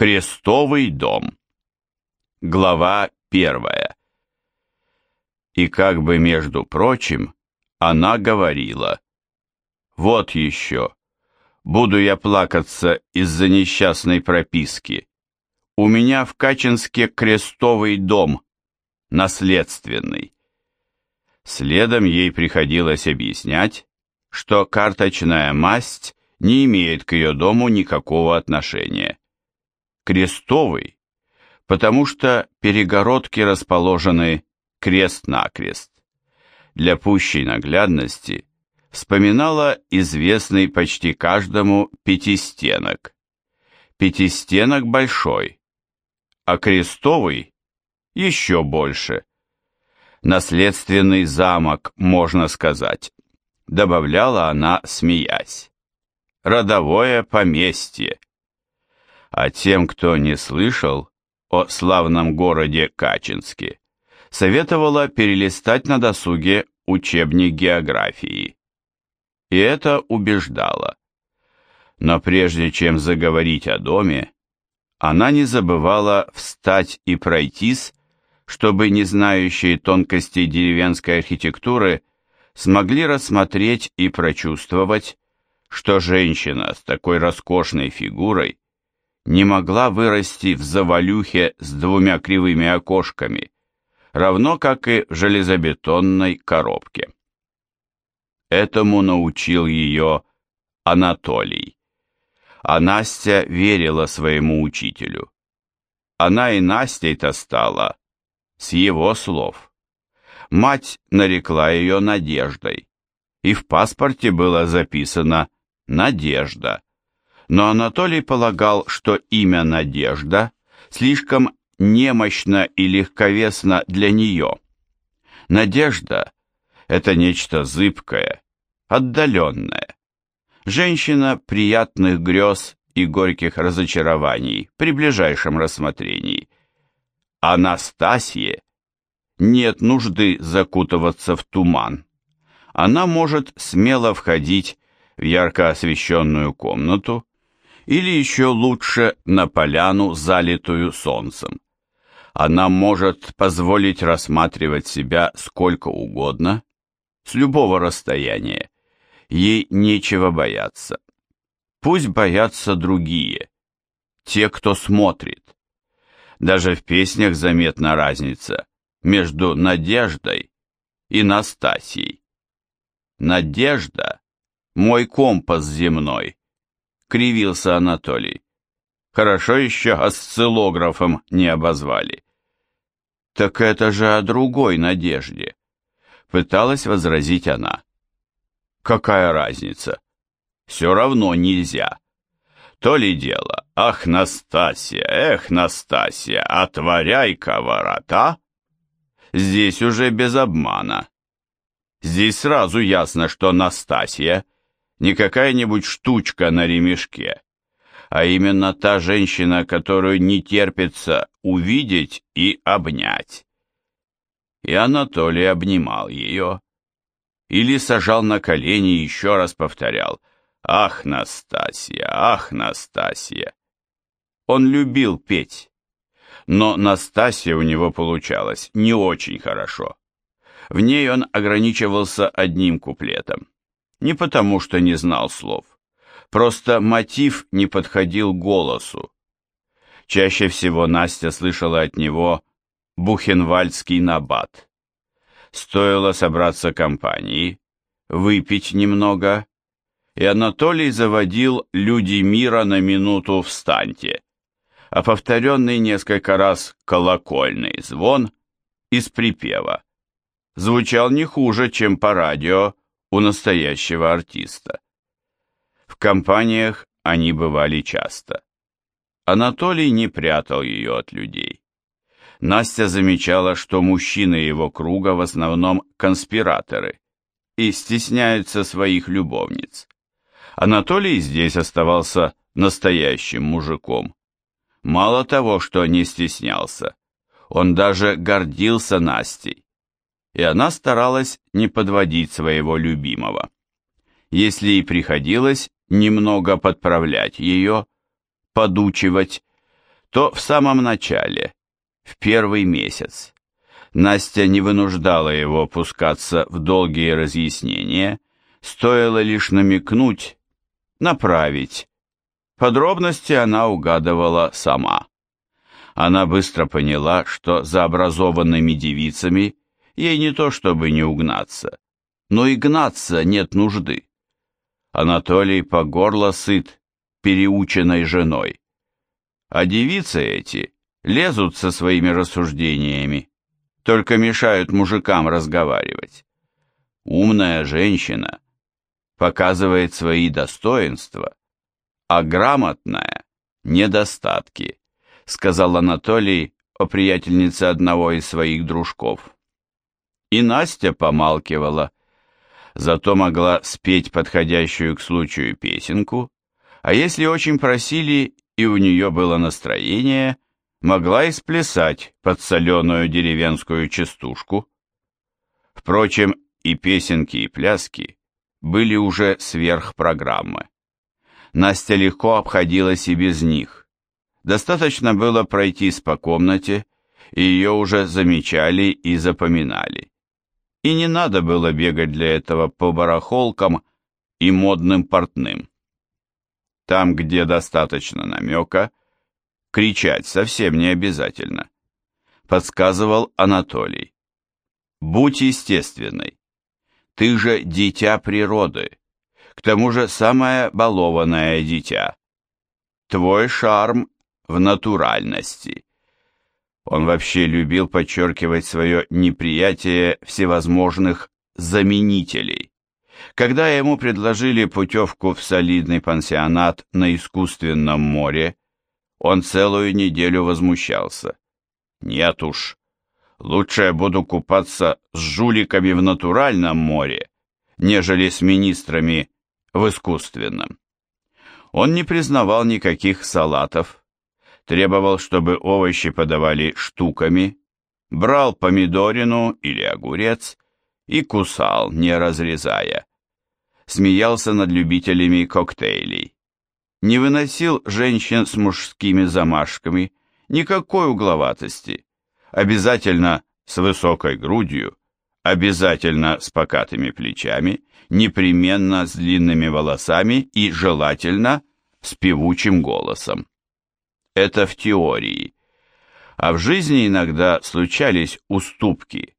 Крестовый дом. Глава первая. И как бы, между прочим, она говорила, «Вот еще, буду я плакаться из-за несчастной прописки. У меня в Качинске крестовый дом, наследственный». Следом ей приходилось объяснять, что карточная масть не имеет к ее дому никакого отношения. Крестовый, потому что перегородки расположены крест-накрест. Для пущей наглядности вспоминала известный почти каждому пятистенок. Пятистенок большой, а крестовый еще больше. Наследственный замок, можно сказать, добавляла она, смеясь. Родовое поместье. А тем, кто не слышал о славном городе Качинске, советовала перелистать на досуге учебник географии. И это убеждало. Но прежде чем заговорить о доме, она не забывала встать и пройтись, чтобы не знающие тонкостей деревенской архитектуры смогли рассмотреть и прочувствовать, что женщина с такой роскошной фигурой не могла вырасти в завалюхе с двумя кривыми окошками, равно как и в железобетонной коробке. Этому научил ее Анатолий. А Настя верила своему учителю. Она и Настей-то стала с его слов. Мать нарекла ее Надеждой, и в паспорте было записано «Надежда». Но Анатолий полагал, что имя Надежда слишком немощно и легковесно для нее. Надежда – это нечто зыбкое, отдаленное. Женщина приятных грез и горьких разочарований при ближайшем рассмотрении. Анастасии нет нужды закутываться в туман. Она может смело входить в ярко освещенную комнату или еще лучше на поляну, залитую солнцем. Она может позволить рассматривать себя сколько угодно, с любого расстояния. Ей нечего бояться. Пусть боятся другие, те, кто смотрит. Даже в песнях заметна разница между Надеждой и Настасьей. Надежда — мой компас земной, кривился Анатолий. Хорошо еще осциллографом не обозвали. Так это же о другой надежде. Пыталась возразить она. Какая разница? Все равно нельзя. То ли дело, ах, Настасья, эх, Настасья, отворяй-ка ворота. Здесь уже без обмана. Здесь сразу ясно, что Настасья не какая-нибудь штучка на ремешке, а именно та женщина, которую не терпится увидеть и обнять. И Анатолий обнимал ее. Или сажал на колени и еще раз повторял «Ах, Настасья, ах, Настасья!» Он любил петь, но Настасья у него получалась не очень хорошо. В ней он ограничивался одним куплетом. Не потому, что не знал слов. Просто мотив не подходил голосу. Чаще всего Настя слышала от него бухенвальдский набат. Стоило собраться компанией, выпить немного, и Анатолий заводил «Люди мира» на минуту встаньте, а повторенный несколько раз колокольный звон из припева звучал не хуже, чем по радио у настоящего артиста. В компаниях они бывали часто. Анатолий не прятал ее от людей. Настя замечала, что мужчины его круга в основном конспираторы и стесняются своих любовниц. Анатолий здесь оставался настоящим мужиком. Мало того, что не стеснялся, он даже гордился Настей и она старалась не подводить своего любимого. Если и приходилось немного подправлять ее, подучивать, то в самом начале, в первый месяц, Настя не вынуждала его пускаться в долгие разъяснения, стоило лишь намекнуть, направить. Подробности она угадывала сама. Она быстро поняла, что за образованными девицами ей не то чтобы не угнаться, но и гнаться нет нужды. Анатолий по горло сыт переученной женой. А девицы эти лезут со своими рассуждениями, только мешают мужикам разговаривать. Умная женщина показывает свои достоинства, а грамотная – недостатки, сказал Анатолий о приятельнице одного из своих дружков. И Настя помалкивала, зато могла спеть подходящую к случаю песенку, а если очень просили и у нее было настроение, могла и сплясать под соленую деревенскую частушку. Впрочем, и песенки, и пляски были уже сверх программы. Настя легко обходилась и без них. Достаточно было пройтись по комнате, и ее уже замечали и запоминали. И не надо было бегать для этого по барахолкам и модным портным. Там, где достаточно намека, кричать совсем не обязательно. Подсказывал Анатолий. Будь естественной. Ты же дитя природы. К тому же самое балованное дитя. Твой шарм в натуральности. Он вообще любил подчеркивать свое неприятие всевозможных заменителей. Когда ему предложили путевку в солидный пансионат на искусственном море, он целую неделю возмущался. Нет уж, лучше я буду купаться с жуликами в натуральном море, нежели с министрами в искусственном. Он не признавал никаких салатов, требовал, чтобы овощи подавали штуками, брал помидорину или огурец и кусал, не разрезая. Смеялся над любителями коктейлей не выносил женщин с мужскими замашками, никакой угловатости, обязательно с высокой грудью, обязательно с покатыми плечами, непременно с длинными волосами и, желательно, с певучим голосом. Это в теории. А в жизни иногда случались уступки.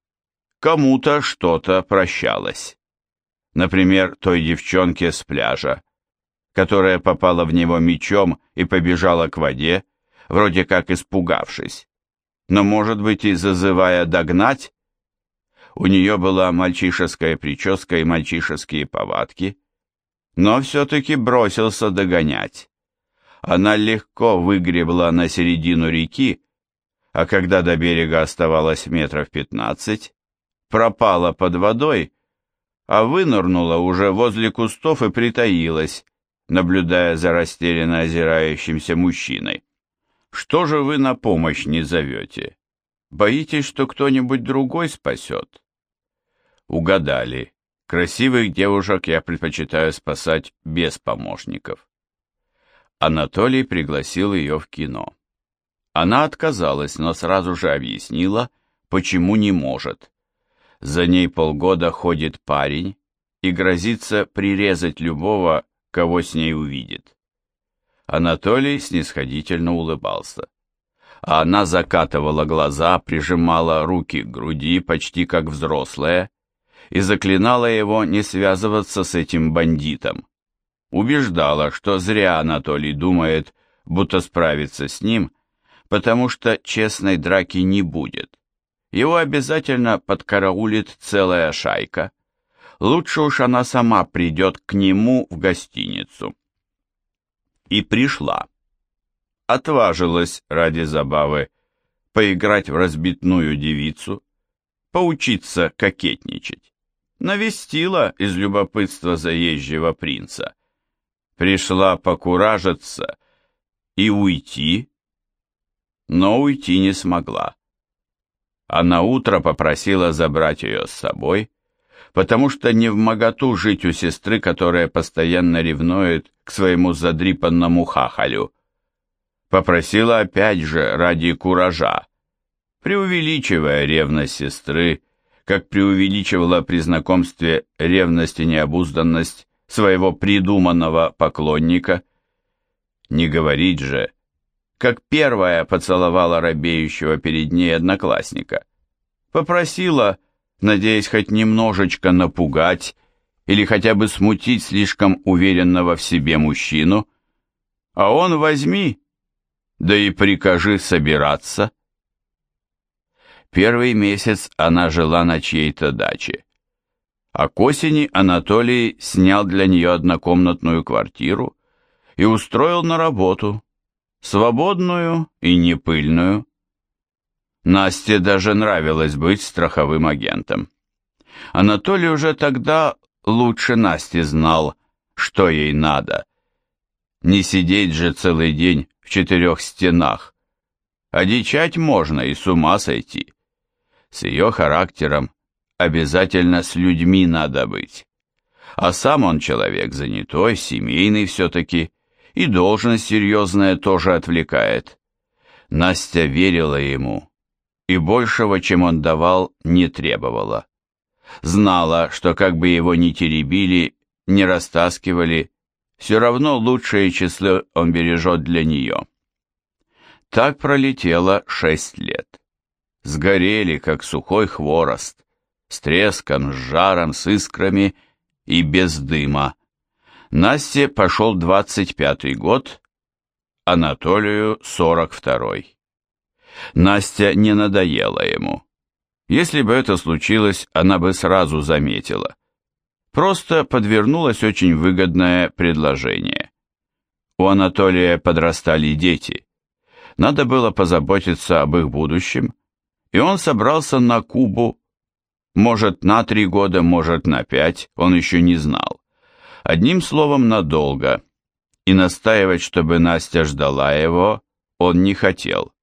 Кому-то что-то прощалось. Например, той девчонке с пляжа, которая попала в него мечом и побежала к воде, вроде как испугавшись, но, может быть, и зазывая догнать. У нее была мальчишеская прическа и мальчишеские повадки, но все-таки бросился догонять. Она легко выгребла на середину реки, а когда до берега оставалось метров пятнадцать, пропала под водой, а вынырнула уже возле кустов и притаилась, наблюдая за растерянно озирающимся мужчиной. «Что же вы на помощь не зовете? Боитесь, что кто-нибудь другой спасет?» Угадали. Красивых девушек я предпочитаю спасать без помощников. Анатолий пригласил ее в кино. Она отказалась, но сразу же объяснила, почему не может. За ней полгода ходит парень и грозится прирезать любого, кого с ней увидит. Анатолий снисходительно улыбался. А она закатывала глаза, прижимала руки к груди, почти как взрослая, и заклинала его не связываться с этим бандитом. Убеждала, что зря Анатолий думает, будто справится с ним, потому что честной драки не будет. Его обязательно подкараулит целая шайка лучше уж она сама придет к нему в гостиницу. И пришла. Отважилась ради забавы поиграть в разбитную девицу, поучиться кокетничать. Навестила из любопытства заезжего принца. Пришла покуражиться и уйти, но уйти не смогла. А на утро попросила забрать ее с собой, потому что не в моготу жить у сестры, которая постоянно ревнует к своему задрипанному хахалю. Попросила опять же ради куража, преувеличивая ревность сестры, как преувеличивала при знакомстве ревность и необузданность своего придуманного поклонника. Не говорить же, как первая поцеловала робеющего перед ней одноклассника. Попросила, надеясь хоть немножечко напугать или хотя бы смутить слишком уверенного в себе мужчину, а он возьми, да и прикажи собираться. Первый месяц она жила на чьей-то даче. А к осени Анатолий снял для нее однокомнатную квартиру и устроил на работу, свободную и непыльную. Насте даже нравилось быть страховым агентом. Анатолий уже тогда лучше Насти знал, что ей надо. Не сидеть же целый день в четырех стенах. Одичать можно и с ума сойти. С ее характером обязательно с людьми надо быть. А сам он человек занятой, семейный все-таки, и должность серьезная тоже отвлекает. Настя верила ему, и большего, чем он давал, не требовала. Знала, что как бы его ни теребили, не растаскивали, все равно лучшее число он бережет для нее. Так пролетело шесть лет сгорели, как сухой хворост, с треском, с жаром, с искрами и без дыма. Насте пошел двадцать пятый год, Анатолию сорок второй. Настя не надоела ему. Если бы это случилось, она бы сразу заметила. Просто подвернулось очень выгодное предложение. У Анатолия подрастали дети. Надо было позаботиться об их будущем, и он собрался на Кубу, может, на три года, может, на пять, он еще не знал. Одним словом, надолго. И настаивать, чтобы Настя ждала его, он не хотел.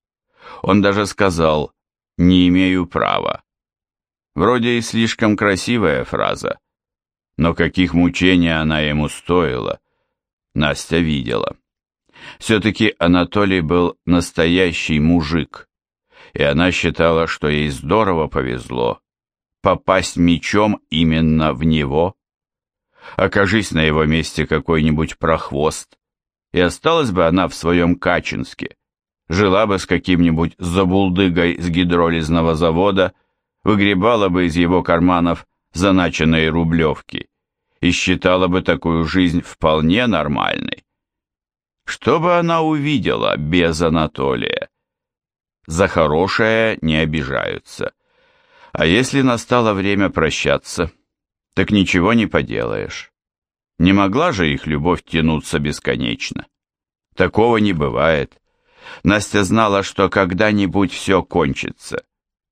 Он даже сказал «не имею права». Вроде и слишком красивая фраза, но каких мучений она ему стоила, Настя видела. Все-таки Анатолий был настоящий мужик и она считала, что ей здорово повезло попасть мечом именно в него. Окажись на его месте какой-нибудь прохвост, и осталась бы она в своем Качинске, жила бы с каким-нибудь забулдыгой с гидролизного завода, выгребала бы из его карманов заначенные рублевки и считала бы такую жизнь вполне нормальной. Что бы она увидела без Анатолия? за хорошее не обижаются. А если настало время прощаться, так ничего не поделаешь. Не могла же их любовь тянуться бесконечно. Такого не бывает. Настя знала, что когда-нибудь все кончится.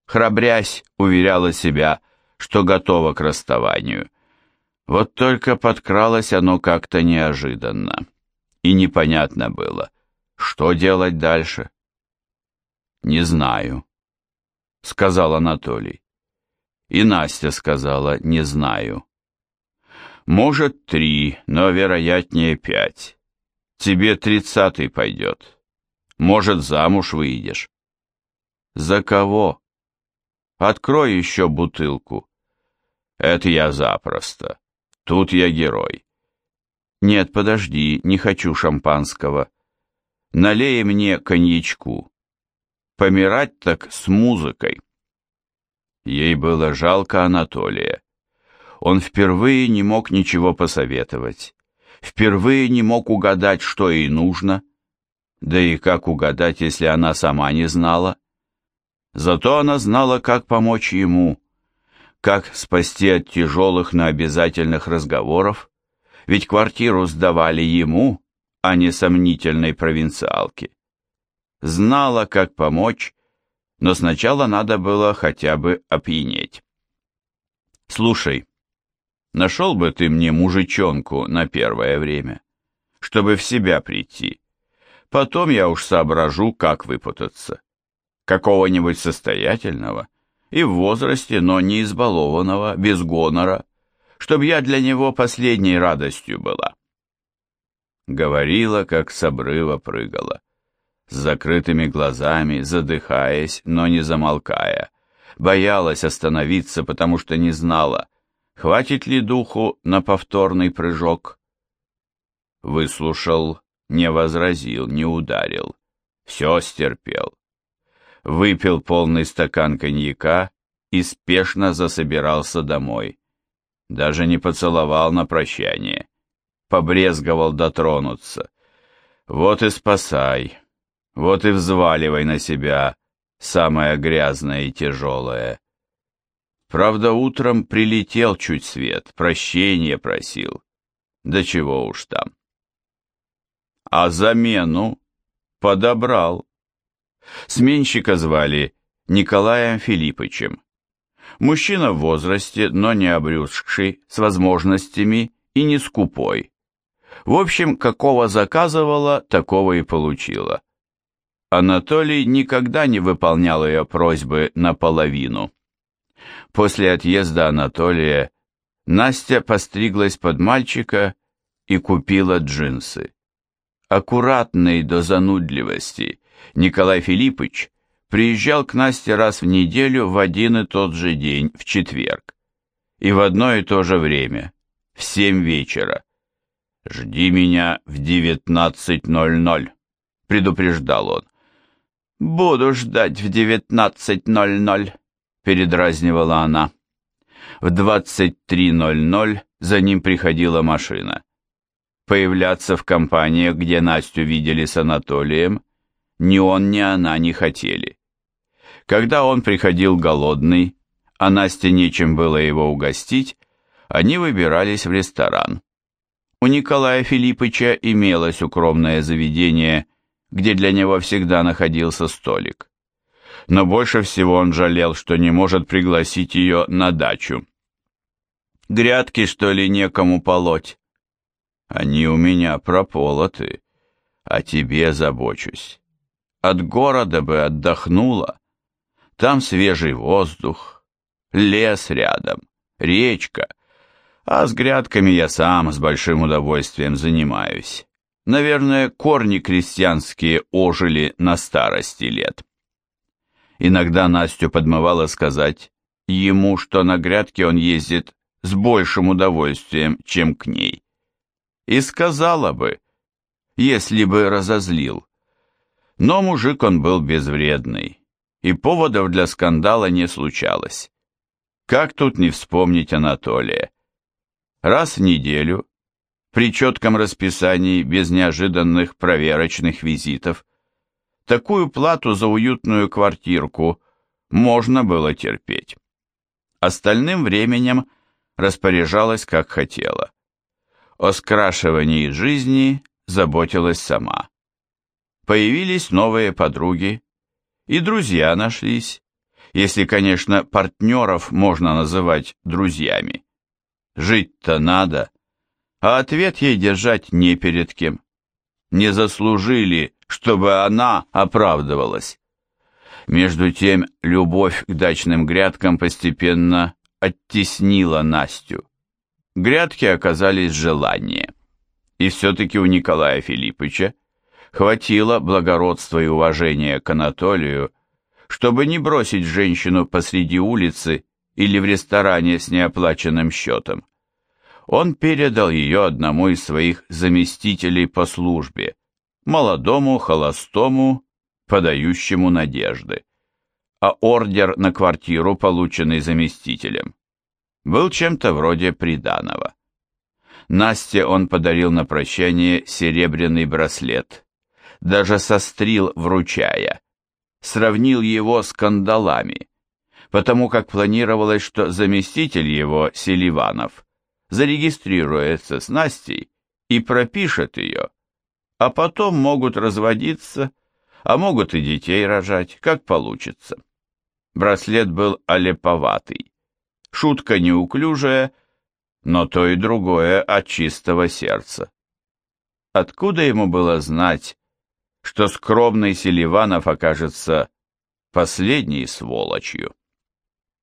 Храбрясь, уверяла себя, что готова к расставанию. Вот только подкралось оно как-то неожиданно. И непонятно было, что делать дальше. «Не знаю», — сказал Анатолий. И Настя сказала «не знаю». «Может, три, но вероятнее пять. Тебе тридцатый пойдет. Может, замуж выйдешь». «За кого?» «Открой еще бутылку». «Это я запросто. Тут я герой». «Нет, подожди, не хочу шампанского. Налей мне коньячку». Помирать так с музыкой. Ей было жалко Анатолия. Он впервые не мог ничего посоветовать. Впервые не мог угадать, что ей нужно. Да и как угадать, если она сама не знала? Зато она знала, как помочь ему, как спасти от тяжелых, но обязательных разговоров, ведь квартиру сдавали ему, а не сомнительной провинциалке знала, как помочь, но сначала надо было хотя бы опьянеть. «Слушай, нашел бы ты мне мужичонку на первое время, чтобы в себя прийти. Потом я уж соображу, как выпутаться. Какого-нибудь состоятельного и в возрасте, но не избалованного, без гонора, чтобы я для него последней радостью была». Говорила, как с обрыва прыгала. С закрытыми глазами, задыхаясь, но не замолкая. Боялась остановиться, потому что не знала, хватит ли духу на повторный прыжок. Выслушал, не возразил, не ударил, все стерпел. Выпил полный стакан коньяка и спешно засобирался домой. Даже не поцеловал на прощание. Побрезговал дотронуться. Вот и спасай, вот и взваливай на себя самое грязное и тяжелое. Правда, утром прилетел чуть свет, прощения просил. Да чего уж там. А замену подобрал. Сменщика звали Николаем Филиппычем. Мужчина в возрасте, но не обрюзгший, с возможностями и не скупой. В общем, какого заказывала, такого и получила. Анатолий никогда не выполнял ее просьбы наполовину. После отъезда Анатолия Настя постриглась под мальчика и купила джинсы. Аккуратный до занудливости Николай Филиппович приезжал к Насте раз в неделю в один и тот же день, в четверг. И в одно и то же время, в семь вечера. «Жди меня в девятнадцать ноль ноль», — предупреждал он. «Буду ждать в девятнадцать ноль ноль», — передразнивала она. В двадцать три ноль ноль за ним приходила машина. Появляться в компаниях, где Настю видели с Анатолием, ни он, ни она не хотели. Когда он приходил голодный, а Насте нечем было его угостить, они выбирались в ресторан. У Николая Филиппыча имелось укромное заведение, где для него всегда находился столик. Но больше всего он жалел, что не может пригласить ее на дачу. «Грядки, что ли, некому полоть?» Они у меня прополоты, о тебе забочусь. От города бы отдохнула. Там свежий воздух, лес рядом, речка. А с грядками я сам с большим удовольствием занимаюсь. Наверное, корни крестьянские ожили на старости лет. Иногда Настю подмывало сказать ему, что на грядке он ездит с большим удовольствием, чем к ней и сказала бы, если бы разозлил. Но мужик он был безвредный, и поводов для скандала не случалось. Как тут не вспомнить Анатолия? Раз в неделю, при четком расписании, без неожиданных проверочных визитов, такую плату за уютную квартирку можно было терпеть. Остальным временем распоряжалась как хотела о скрашивании жизни заботилась сама. Появились новые подруги, и друзья нашлись, если, конечно, партнеров можно называть друзьями. Жить-то надо, а ответ ей держать не перед кем. Не заслужили, чтобы она оправдывалась. Между тем, любовь к дачным грядкам постепенно оттеснила Настю грядки оказались желание. И все-таки у Николая Филипповича хватило благородства и уважения к Анатолию, чтобы не бросить женщину посреди улицы или в ресторане с неоплаченным счетом. Он передал ее одному из своих заместителей по службе, молодому, холостому, подающему надежды. А ордер на квартиру, полученный заместителем, был чем-то вроде приданого. Насте он подарил на прощание серебряный браслет, даже сострил, вручая, сравнил его с кандалами, потому как планировалось, что заместитель его, Селиванов, зарегистрируется с Настей и пропишет ее, а потом могут разводиться, а могут и детей рожать, как получится. Браслет был олеповатый, Шутка неуклюжая, но то и другое от чистого сердца. Откуда ему было знать, что скромный Селиванов окажется последней сволочью?